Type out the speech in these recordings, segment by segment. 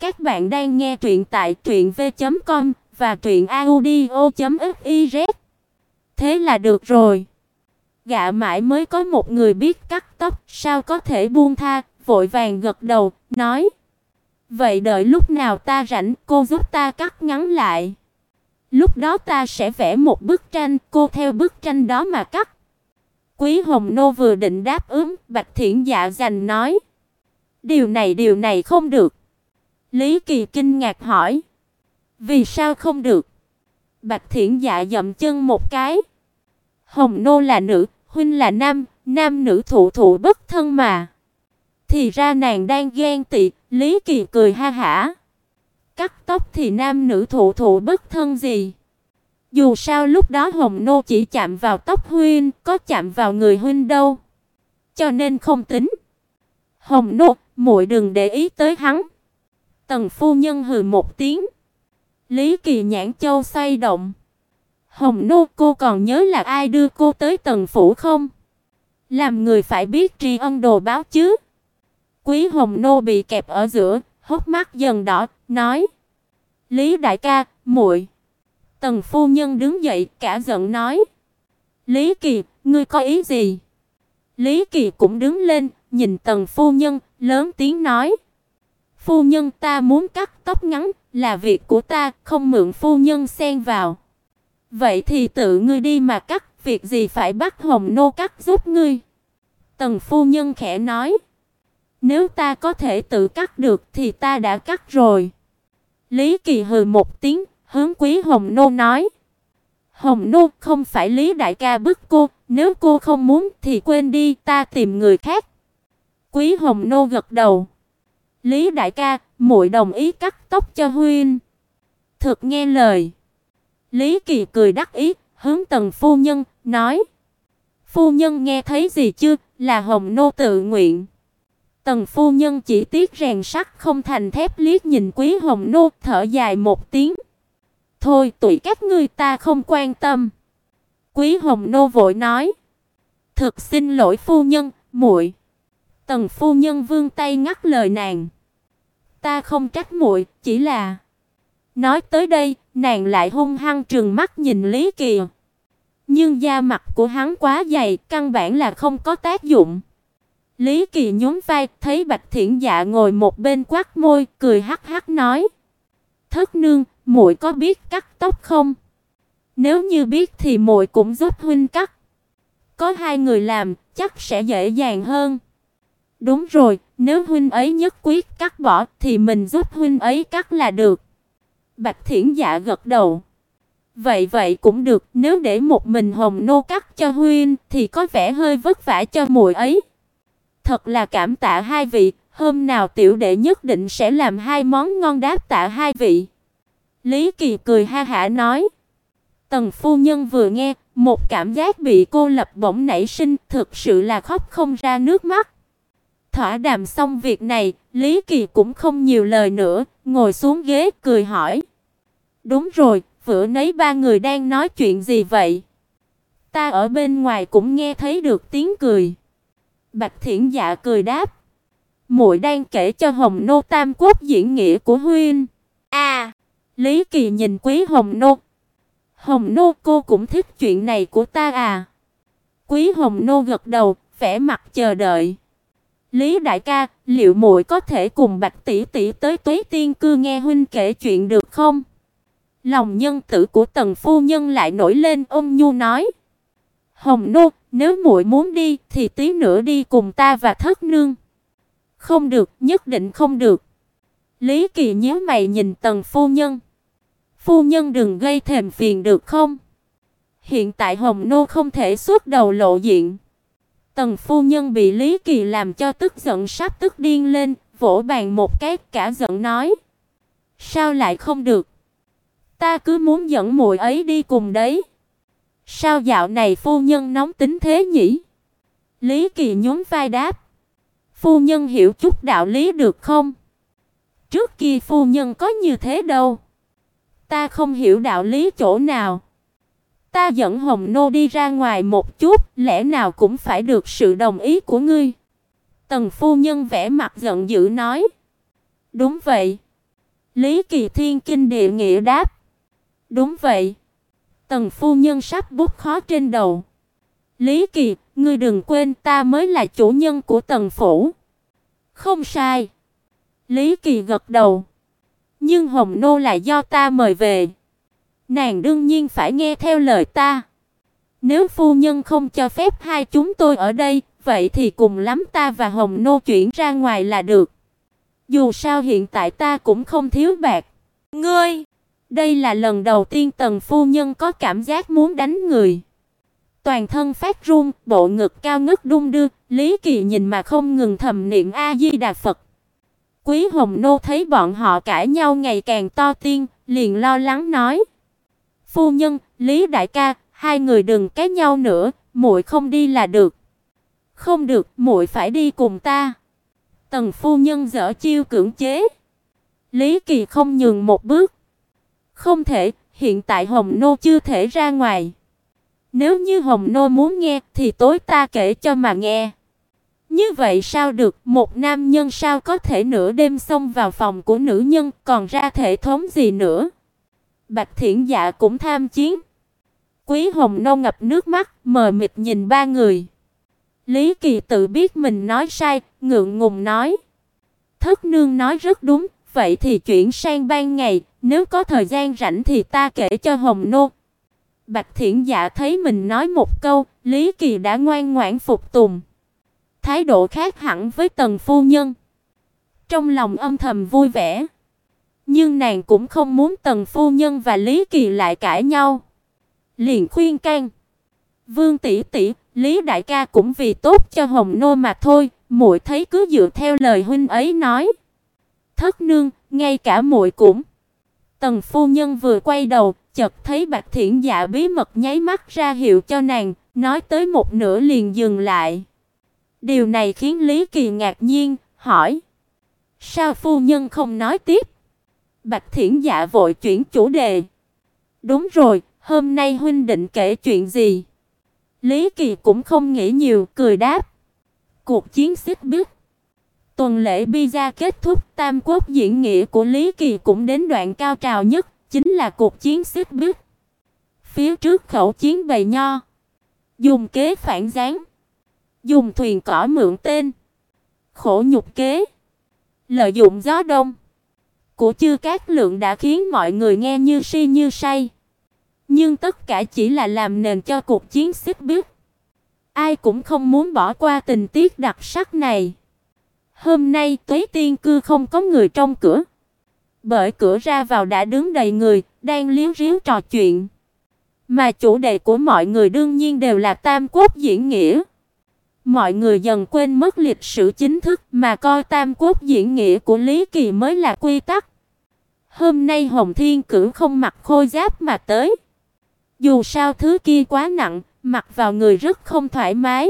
Các bạn đang nghe truyện tại truyệnv.com và truyệnaudio.fiz. Thế là được rồi. gã mãi mới có một người biết cắt tóc, sao có thể buông tha, vội vàng gật đầu, nói: "Vậy đợi lúc nào ta rảnh, cô giúp ta cắt ngắn lại. Lúc đó ta sẽ vẽ một bức tranh, cô theo bức tranh đó mà cắt." Quý Hồng Nô vừa định đáp ứng, Bạch Thiển Dạ dành nói: "Điều này điều này không được." Lý Kỳ kinh ngạc hỏi: "Vì sao không được?" Bạch Thiển Dạ dậm chân một cái. "Hồng Nô là nữ, huynh là nam, nam nữ thụ thụ bất thân mà." Thì ra nàng đang ghen tị, Lý Kỳ cười ha hả. Cắt tóc thì nam nữ thụ thụ bất thân gì? Dù sao lúc đó Hồng Nô chỉ chạm vào tóc huynh, có chạm vào người huynh đâu. Cho nên không tính. Hồng Nô, muội đừng để ý tới hắn. Tần phu nhân hừ một tiếng. Lý Kỳ nhãn châu xoay động. Hồng Nô cô còn nhớ là ai đưa cô tới tần phủ không? Làm người phải biết tri ân đồ báo chứ. Quý Hồng Nô bị kẹp ở giữa, hốc mắt dần đỏ, nói: "Lý đại ca, muội." Tần phu nhân đứng dậy, cả giận nói: "Lý Kỳ, ngươi có ý gì?" Lý Kỳ cũng đứng lên, nhìn Tần phu nhân, lớn tiếng nói: "Phu nhân, ta muốn cắt tóc ngắn, là việc của ta, không mượn phu nhân xen vào." "Vậy thì tự ngươi đi mà cắt, việc gì phải bắt Hồng nô cắt giúp ngươi?" Tần phu nhân khẽ nói: "Nếu ta có thể tự cắt được thì ta đã cắt rồi." Lý Kỳ hừ một tiếng, hướng Quý Hồng nô nói: "Hồng nô, không phải Lý đại ca bức cô, nếu cô không muốn thì quên đi, ta tìm người khác." Quý Hồng nô gật đầu. "Lý đại ca, muội đồng ý cắt tóc cho huynh." Thực nghe lời. Lý Kỳ cười đắc ý, hướng Tần phu nhân nói: "Phu nhân nghe thấy gì chưa, là Hồng nô tự nguyện." Tần phu nhân chỉ tiếc rèn sắt không thành thép liếc nhìn Quý Hồng nô, thở dài một tiếng. "Thôi, tụi các ngươi ta không quan tâm." Quý Hồng nô vội nói: "Thực xin lỗi phu nhân, muội." Tần phu nhân vương tay ngắt lời nàng. "Ta không trách muội, chỉ là..." Nói tới đây, nàng lại hung hăng trừng mắt nhìn Lý Kỳ. Nhưng da mặt của hắn quá dày, căn bản là không có tác dụng. Lý Kỳ nhún vai, thấy Bạch Thiển Dạ ngồi một bên quát môi, cười hắc hắc nói: "Thất nương, muội có biết cắt tóc không? Nếu như biết thì muội cũng giúp huynh cắt. Có hai người làm, chắc sẽ dễ dàng hơn." "Đúng rồi, nếu huynh ấy nhất quyết cắt bỏ thì mình giúp huynh ấy cắt là được." Bạch Thiển Dạ gật đầu. Vậy vậy cũng được, nếu để một mình Hồng nô cắt cho huynh thì có vẻ hơi vất vả cho muội ấy. Thật là cảm tạ hai vị, hôm nào tiểu đệ nhất định sẽ làm hai món ngon đáp tạ hai vị. Lý Kỳ cười ha hả nói. Tần phu nhân vừa nghe, một cảm giác bị cô lập bỗng nảy sinh, thực sự là khóc không ra nước mắt. Thỏa đàm xong việc này, Lý Kỳ cũng không nhiều lời nữa, ngồi xuống ghế cười hỏi. Đúng rồi, vừa nấy ba người đang nói chuyện gì vậy? Ta ở bên ngoài cũng nghe thấy được tiếng cười. Bạch Thiển Dạ cười đáp. Muội đang kể cho Hồng Nô Tam Quốc diễn nghĩa của huynh. A, Lý Kỳ nhìn Quý Hồng Nô. Hồng Nô cô cũng thích chuyện này của ta à? Quý Hồng Nô gật đầu, vẻ mặt chờ đợi. Lý đại ca, liệu muội có thể cùng Bạch tỷ tỷ tới Tuế Tiên cư nghe huynh kể chuyện được không? Lòng nhân tử của Tần phu nhân lại nổi lên, ôm nhu nói: "Hồng nô, nếu muội muốn đi thì tí nữa đi cùng ta và Thất nương." "Không được, nhất định không được." Lý Kỳ nhíu mày nhìn Tần phu nhân. "Phu nhân đừng gây thèm phiền được không?" Hiện tại Hồng nô không thể xuất đầu lộ diện. Tần phu nhân bị Lý Kỳ làm cho tức giận sắp tức điên lên, vỗ bàn một cái, cả giận nói: "Sao lại không được? Ta cứ muốn dẫn muội ấy đi cùng đấy." Sao dạo này phu nhân nóng tính thế nhỉ? Lý Kỳ nhún vai đáp. Phu nhân hiểu chút đạo lý được không? Trước kia phu nhân có như thế đâu. Ta không hiểu đạo lý chỗ nào. Ta dẫn Hồng Nô đi ra ngoài một chút, lẽ nào cũng phải được sự đồng ý của ngươi. Tần phu nhân vẻ mặt giận dữ nói. Đúng vậy. Lý Kỳ Thiên kinh địa nghĩa đáp. Đúng vậy. Tần phu nhân sắp bút khó trên đầu. Lý Kỳ, ngươi đừng quên ta mới là chủ nhân của Tần phủ. Không sai. Lý Kỳ gật đầu. Nhưng Hồng nô là do ta mời về. Nàng đương nhiên phải nghe theo lời ta. Nếu phu nhân không cho phép hai chúng tôi ở đây, vậy thì cùng lắm ta và Hồng nô chuyển ra ngoài là được. Dù sao hiện tại ta cũng không thiếu bạc. Ngươi, đây là lần đầu tiên Tần phu nhân có cảm giác muốn đánh người. Toàn thân phát run, bộ ngực cao ngất đung đưa, Lý Kỳ nhìn mà không ngừng thầm niệm A Di Đà Phật. Quý Hồng nô thấy bọn họ cãi nhau ngày càng to tiên, liền lo lắng nói: "Phu nhân, Lý đại ca, hai người đừng cãi nhau nữa, muội không đi là được." "Không được, muội phải đi cùng ta." Tần phu nhân dở chiêu cưỡng chế. Lý Kỳ không nhường một bước. Không thể, hiện tại Hồng nô chưa thể ra ngoài. Nếu như Hồng nô muốn nghe thì tối ta kể cho mà nghe. Như vậy sao được, một nam nhân sao có thể nửa đêm xông vào phòng của nữ nhân, còn ra thể thống gì nữa? Bạch Thiển Dạ cũng tham chiến. Quý Hồng nô ngập nước mắt, mờ mịt nhìn ba người. Lý Kỳ tự biết mình nói sai, ngượng ngùng nói: "Thất nương nói rất đúng, vậy thì chuyển sang ban ngày, nếu có thời gian rảnh thì ta kể cho Hồng nô." Bạch Thiển Dạ thấy mình nói một câu, Lý Kỳ đã ngoan ngoãn phục tùng. Thái độ khác hẳn với Tần phu nhân. Trong lòng âm thầm vui vẻ, nhưng nàng cũng không muốn Tần phu nhân và Lý Kỳ lại cãi nhau. Liền khuyên can: "Vương tỷ tỷ, Lý đại ca cũng vì tốt cho Hồng nô mà thôi, muội thấy cứ dựa theo lời huynh ấy nói." Thất nương, ngay cả muội cũng. Tần phu nhân vừa quay đầu, chợt thấy Bạch Thiển Dạ bí mật nháy mắt ra hiệu cho nàng, nói tới một nửa liền dừng lại. Điều này khiến Lý Kỳ ngạc nhiên, hỏi: "Sao phu nhân không nói tiếp?" Bạch Thiển Dạ vội chuyển chủ đề. "Đúng rồi, hôm nay huynh định kể chuyện gì?" Lý Kỳ cũng không nghĩ nhiều, cười đáp: "Cuộc chiến xích biết." Tuần lễ pizza kết thúc, Tam Quốc diễn nghĩa của Lý Kỳ cũng đến đoạn cao trào nhất, chính là cuộc chiến xích biết. Phía trước khẩu chiến bầy nho, dùng kế phản gián, dùng thuyền cỏ mượn tên, khổ nhục kế, lợi dụng gió đông của chư các lượng đã khiến mọi người nghe như si như say. Nhưng tất cả chỉ là làm nền cho cuộc chiến xích biết. Ai cũng không muốn bỏ qua tình tiết đặc sắc này. Hôm nay Tuế Tiên cư không có người trong cửa. Bởi cửa ra vào đã đứng đầy người, đang liếu riếu trò chuyện. Mà chủ đề của mọi người đương nhiên đều là Tam Quốc diễn nghĩa. Mọi người dần quên mất lịch sử chính thức mà coi Tam Quốc diễn nghĩa của Lý Kỳ mới là quy tắc. Hôm nay Hồng Thiên Cửu không mặc khôi giáp mà tới. Dù sao thứ kia quá nặng, mặc vào người rất không thoải mái.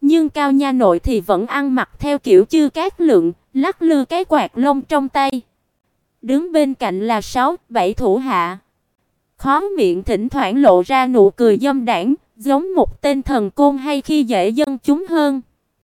Nhưng Cao Nha nội thì vẫn ăn mặc theo kiểu chư cát lượng, lắc lư cái quạt lông trong tay. Đứng bên cạnh là sáu, bảy thủ hạ. Khóe miệng thỉnh thoảng lộ ra nụ cười dâm đãng, giống một tên thần côn hay khi dễ dân chúng hơn.